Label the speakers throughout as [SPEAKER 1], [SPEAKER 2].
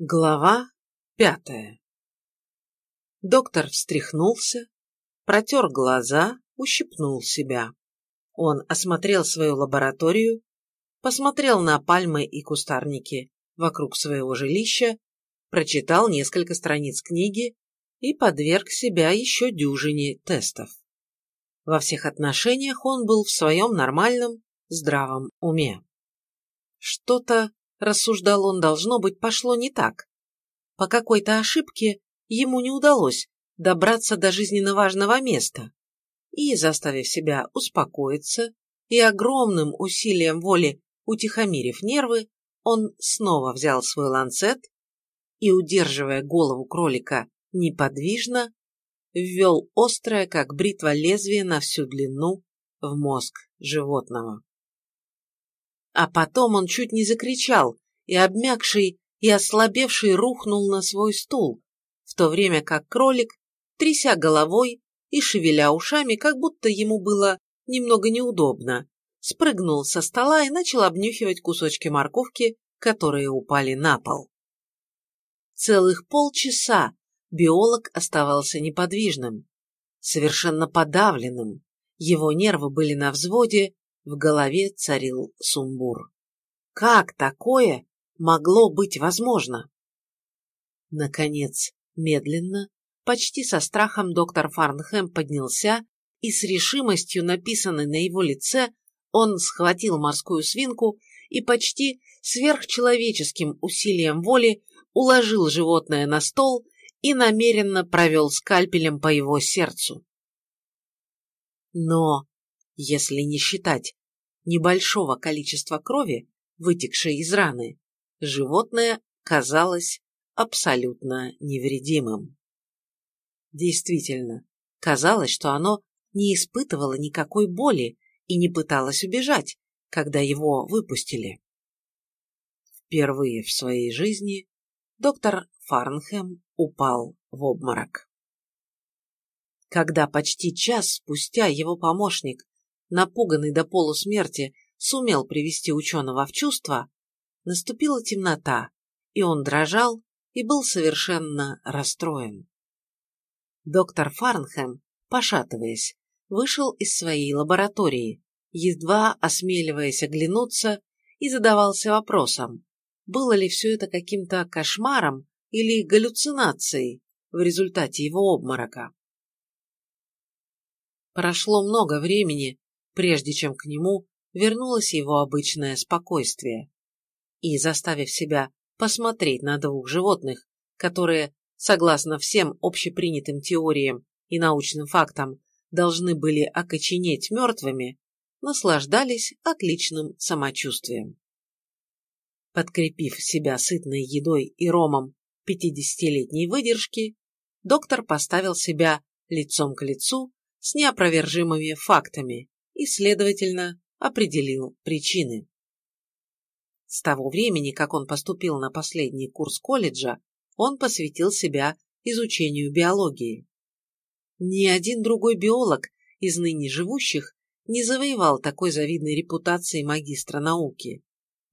[SPEAKER 1] Глава пятая Доктор встряхнулся, протер глаза, ущипнул себя. Он осмотрел свою лабораторию, посмотрел на пальмы и кустарники вокруг своего жилища, прочитал несколько страниц книги и подверг себя еще дюжине тестов. Во всех отношениях он был в своем нормальном, здравом уме. Что-то рассуждал он, должно быть, пошло не так. По какой-то ошибке ему не удалось добраться до жизненно важного места. И, заставив себя успокоиться и огромным усилием воли утихомирив нервы, он снова взял свой ланцет и, удерживая голову кролика неподвижно, ввел острое, как бритва лезвие на всю длину, в мозг животного. А потом он чуть не закричал, и обмякший и ослабевший рухнул на свой стул, в то время как кролик, тряся головой и шевеля ушами, как будто ему было немного неудобно, спрыгнул со стола и начал обнюхивать кусочки морковки, которые упали на пол. Целых полчаса биолог оставался неподвижным, совершенно подавленным, его нервы были на взводе, в голове царил сумбур. Как такое могло быть возможно? Наконец, медленно, почти со страхом доктор Фарнхэм поднялся и с решимостью, написанной на его лице, он схватил морскую свинку и почти сверхчеловеческим усилием воли уложил животное на стол и намеренно провел скальпелем по его сердцу. Но, если не считать небольшого количества крови, вытекшей из раны, животное казалось абсолютно невредимым. Действительно, казалось, что оно не испытывало никакой боли и не пыталось убежать, когда его выпустили. Впервые в своей жизни доктор Фарнхэм упал в обморок. Когда почти час спустя его помощник напуганный до полусмерти, сумел привести ученого в чувство, наступила темнота, и он дрожал и был совершенно расстроен. Доктор Фарнхэм, пошатываясь, вышел из своей лаборатории, едва осмеливаясь оглянуться и задавался вопросом, было ли все это каким-то кошмаром или галлюцинацией в результате его обморока. Прошло много времени, прежде чем к нему вернулось его обычное спокойствие. И, заставив себя посмотреть на двух животных, которые, согласно всем общепринятым теориям и научным фактам, должны были окоченеть мертвыми, наслаждались отличным самочувствием. Подкрепив себя сытной едой и ромом пятидесятилетней выдержки, доктор поставил себя лицом к лицу с неопровержимыми фактами и, следовательно, определил причины. С того времени, как он поступил на последний курс колледжа, он посвятил себя изучению биологии. Ни один другой биолог из ныне живущих не завоевал такой завидной репутации магистра науки.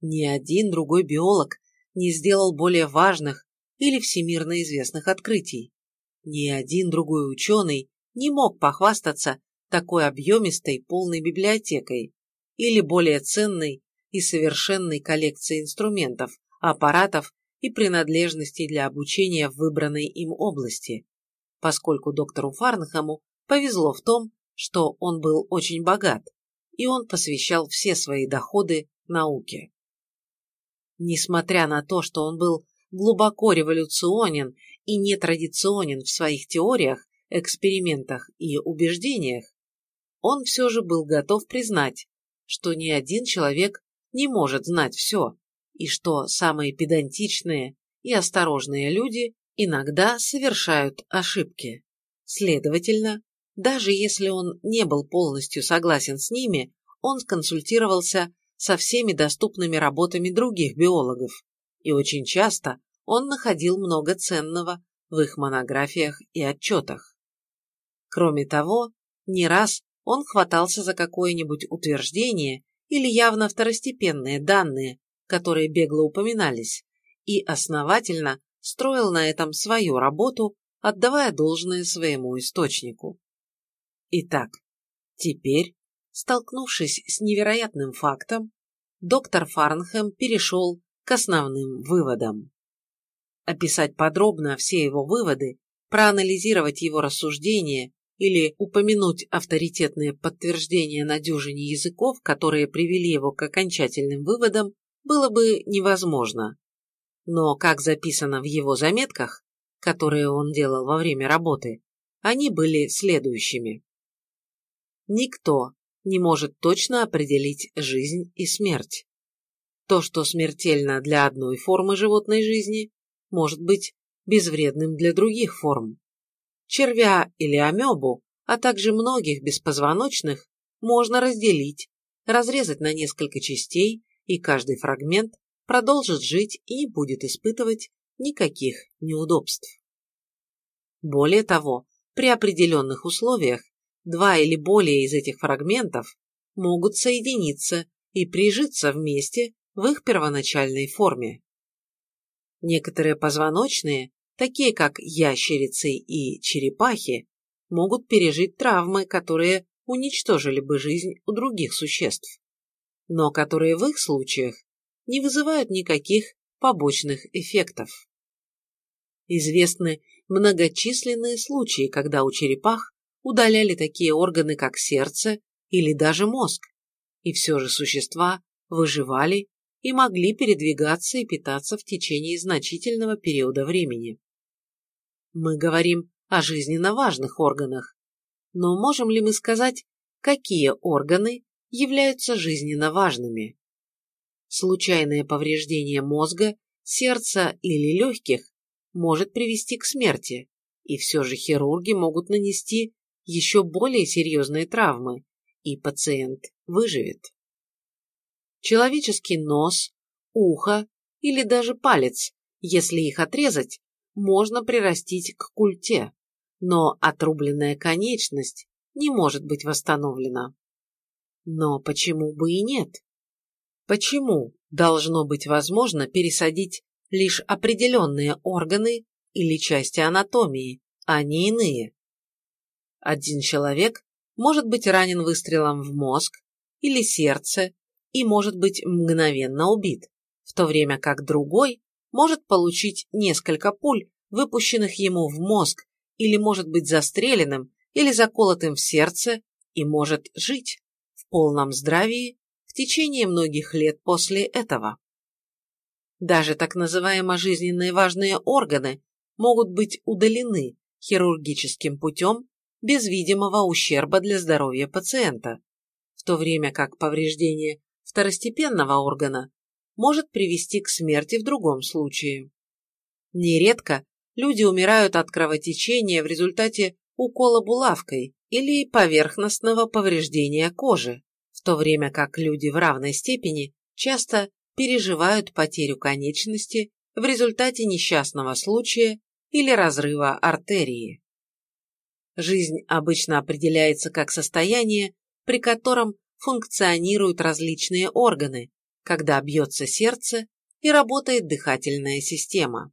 [SPEAKER 1] Ни один другой биолог не сделал более важных или всемирно известных открытий. Ни один другой ученый не мог похвастаться такой объемистой полной библиотекой или более ценной и совершенной коллекцией инструментов, аппаратов и принадлежностей для обучения в выбранной им области, поскольку доктору Фарнхэму повезло в том, что он был очень богат, и он посвящал все свои доходы науке. Несмотря на то, что он был глубоко революционен и нетрадиционен в своих теориях, экспериментах и убеждениях, он все же был готов признать, что ни один человек не может знать все, и что самые педантичные и осторожные люди иногда совершают ошибки. Следовательно, даже если он не был полностью согласен с ними, он консультировался со всеми доступными работами других биологов, и очень часто он находил много ценного в их монографиях и отчетах. Кроме того, не раз он хватался за какое-нибудь утверждение или явно второстепенные данные, которые бегло упоминались, и основательно строил на этом свою работу, отдавая должное своему источнику. Итак, теперь, столкнувшись с невероятным фактом, доктор Фарнхэм перешел к основным выводам. Описать подробно все его выводы, проанализировать его рассуждения или упомянуть авторитетные подтверждения на дюжине языков, которые привели его к окончательным выводам, было бы невозможно. Но, как записано в его заметках, которые он делал во время работы, они были следующими. Никто не может точно определить жизнь и смерть. То, что смертельно для одной формы животной жизни, может быть безвредным для других форм. Червя или амебу, а также многих беспозвоночных, можно разделить, разрезать на несколько частей, и каждый фрагмент продолжит жить и не будет испытывать никаких неудобств. Более того, при определенных условиях два или более из этих фрагментов могут соединиться и прижиться вместе в их первоначальной форме. Некоторые позвоночные такие как ящерицы и черепахи, могут пережить травмы, которые уничтожили бы жизнь у других существ, но которые в их случаях не вызывают никаких побочных эффектов. Известны многочисленные случаи, когда у черепах удаляли такие органы, как сердце или даже мозг, и все же существа выживали и могли передвигаться и питаться в течение значительного периода времени. Мы говорим о жизненно важных органах. Но можем ли мы сказать, какие органы являются жизненно важными? Случайное повреждение мозга, сердца или легких может привести к смерти, и все же хирурги могут нанести еще более серьезные травмы, и пациент выживет. Человеческий нос, ухо или даже палец, если их отрезать, можно прирастить к культе, но отрубленная конечность не может быть восстановлена. Но почему бы и нет? Почему должно быть возможно пересадить лишь определенные органы или части анатомии, а не иные? Один человек может быть ранен выстрелом в мозг или сердце и может быть мгновенно убит, в то время как другой может получить несколько пуль, выпущенных ему в мозг, или может быть застреленным или заколотым в сердце и может жить в полном здравии в течение многих лет после этого. Даже так называемые жизненные важные органы могут быть удалены хирургическим путем без видимого ущерба для здоровья пациента, в то время как повреждение второстепенного органа может привести к смерти в другом случае. Нередко люди умирают от кровотечения в результате укола булавкой или поверхностного повреждения кожи, в то время как люди в равной степени часто переживают потерю конечности в результате несчастного случая или разрыва артерии. Жизнь обычно определяется как состояние, при котором функционируют различные органы, когда бьется сердце и работает дыхательная система.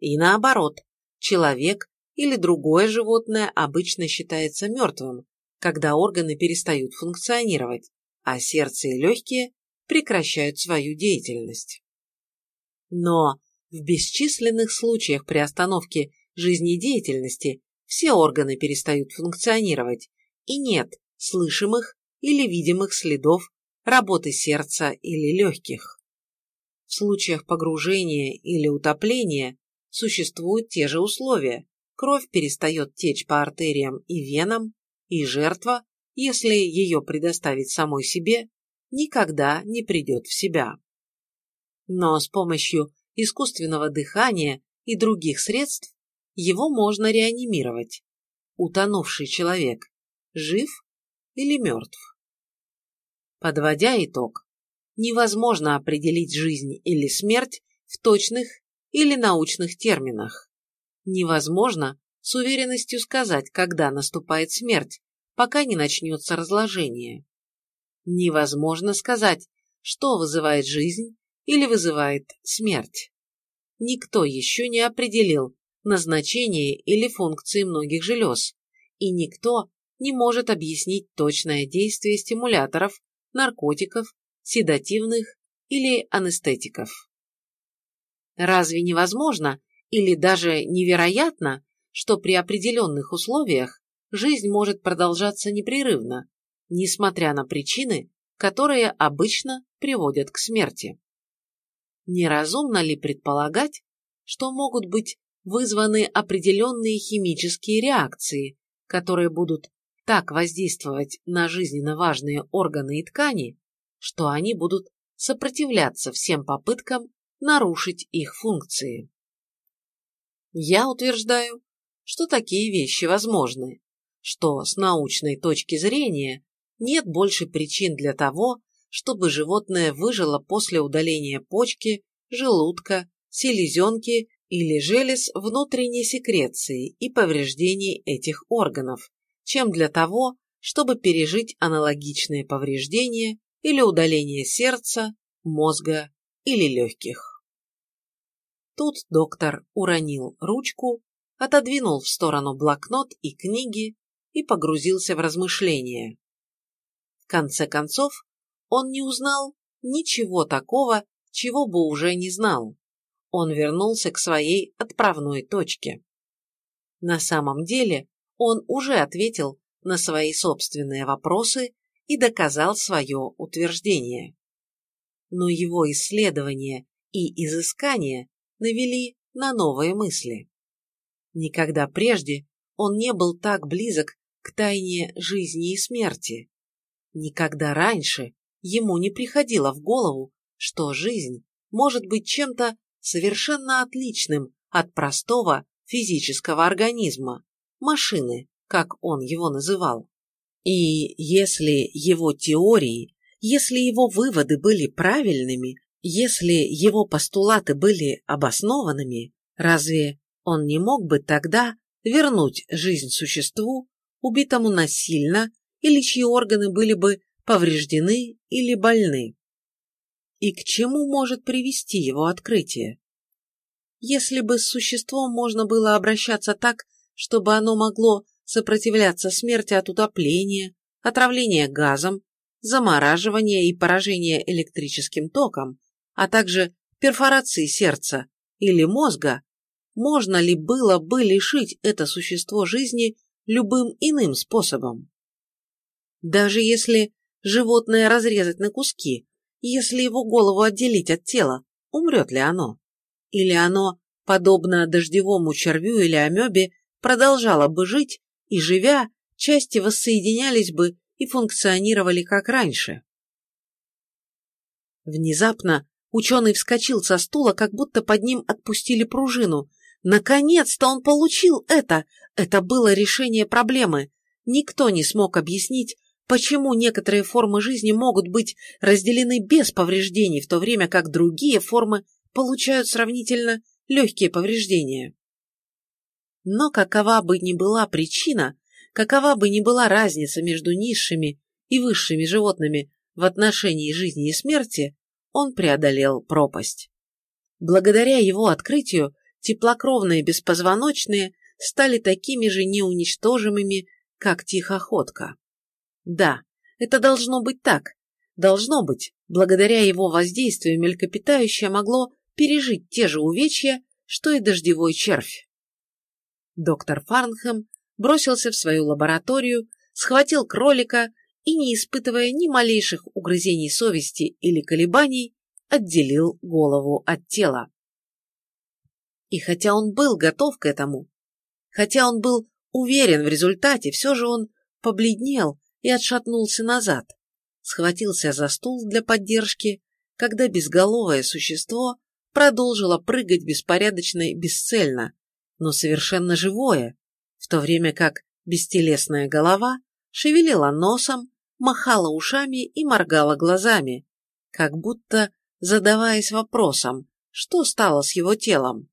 [SPEAKER 1] И наоборот, человек или другое животное обычно считается мертвым, когда органы перестают функционировать, а сердце и легкие прекращают свою деятельность. Но в бесчисленных случаях при остановке жизнедеятельности все органы перестают функционировать, и нет слышимых или видимых следов работы сердца или легких. В случаях погружения или утопления существуют те же условия. Кровь перестает течь по артериям и венам, и жертва, если ее предоставить самой себе, никогда не придет в себя. Но с помощью искусственного дыхания и других средств его можно реанимировать. Утонувший человек жив или мертв? Подводя итог, невозможно определить жизнь или смерть в точных или научных терминах. Невозможно с уверенностью сказать, когда наступает смерть, пока не начнется разложение. Невозможно сказать, что вызывает жизнь или вызывает смерть. никто еще не определил назначение или функции многих желез, и никто не может объяснить точное действие стимуляторов, наркотиков, седативных или анестетиков. Разве невозможно или даже невероятно, что при определенных условиях жизнь может продолжаться непрерывно, несмотря на причины, которые обычно приводят к смерти? Неразумно ли предполагать, что могут быть вызваны определенные химические реакции, которые будут так воздействовать на жизненно важные органы и ткани, что они будут сопротивляться всем попыткам нарушить их функции. Я утверждаю, что такие вещи возможны, что с научной точки зрения нет больше причин для того, чтобы животное выжило после удаления почки, желудка, селезенки или желез внутренней секреции и повреждений этих органов, чем для того, чтобы пережить аналогичные повреждения или удаление сердца, мозга или легких. Тут доктор уронил ручку, отодвинул в сторону блокнот и книги и погрузился в размышления. В конце концов, он не узнал ничего такого, чего бы уже не знал. Он вернулся к своей отправной точке. На самом деле, он уже ответил на свои собственные вопросы и доказал свое утверждение но его исследования и изыскания навели на новые мысли. Никогда прежде он не был так близок к тайне жизни и смерти. Никогда раньше ему не приходило в голову, что жизнь может быть чем-то совершенно отличным от простого физического организма, машины, как он его называл. И если его теории если его выводы были правильными, если его постулаты были обоснованными, разве он не мог бы тогда вернуть жизнь существу, убитому насильно или чьи органы были бы повреждены или больны? И к чему может привести его открытие? Если бы с существом можно было обращаться так, чтобы оно могло сопротивляться смерти от утопления, отравления газом замораживания и поражения электрическим током, а также перфорации сердца или мозга, можно ли было бы лишить это существо жизни любым иным способом? Даже если животное разрезать на куски, если его голову отделить от тела, умрет ли оно? Или оно, подобно дождевому червю или амебе, продолжало бы жить, и, живя, части воссоединялись бы и функционировали как раньше. Внезапно ученый вскочил со стула, как будто под ним отпустили пружину. Наконец-то он получил это! Это было решение проблемы. Никто не смог объяснить, почему некоторые формы жизни могут быть разделены без повреждений, в то время как другие формы получают сравнительно легкие повреждения. Но какова бы ни была причина, Какова бы ни была разница между низшими и высшими животными в отношении жизни и смерти, он преодолел пропасть. Благодаря его открытию теплокровные беспозвоночные стали такими же неуничтожимыми, как тихоходка. Да, это должно быть так. Должно быть, благодаря его воздействию мелькопитающее могло пережить те же увечья, что и дождевой червь. Доктор Фарнхэм бросился в свою лабораторию, схватил кролика и, не испытывая ни малейших угрызений совести или колебаний, отделил голову от тела. И хотя он был готов к этому, хотя он был уверен в результате, все же он побледнел и отшатнулся назад, схватился за стул для поддержки, когда безголовое существо продолжило прыгать беспорядочно и бесцельно, но совершенно живое, в то время как бестелесная голова шевелила носом, махала ушами и моргала глазами, как будто задаваясь вопросом, что стало с его телом.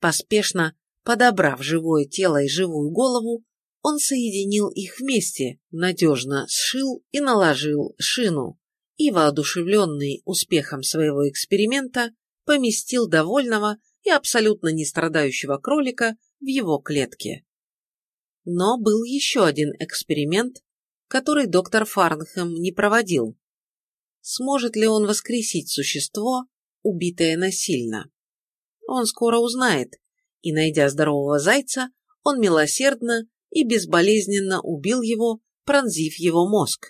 [SPEAKER 1] Поспешно подобрав живое тело и живую голову, он соединил их вместе, надежно сшил и наложил шину, и, воодушевленный успехом своего эксперимента, поместил довольного и абсолютно не страдающего кролика в его клетке. Но был еще один эксперимент, который доктор Фарнхэм не проводил. Сможет ли он воскресить существо, убитое насильно? Он скоро узнает, и, найдя здорового зайца, он милосердно и безболезненно убил его, пронзив его мозг,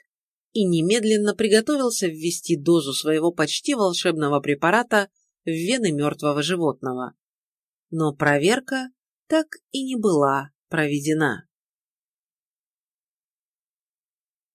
[SPEAKER 1] и немедленно приготовился ввести дозу своего почти волшебного препарата в вены мертвого животного. Но проверка так и не была проведена.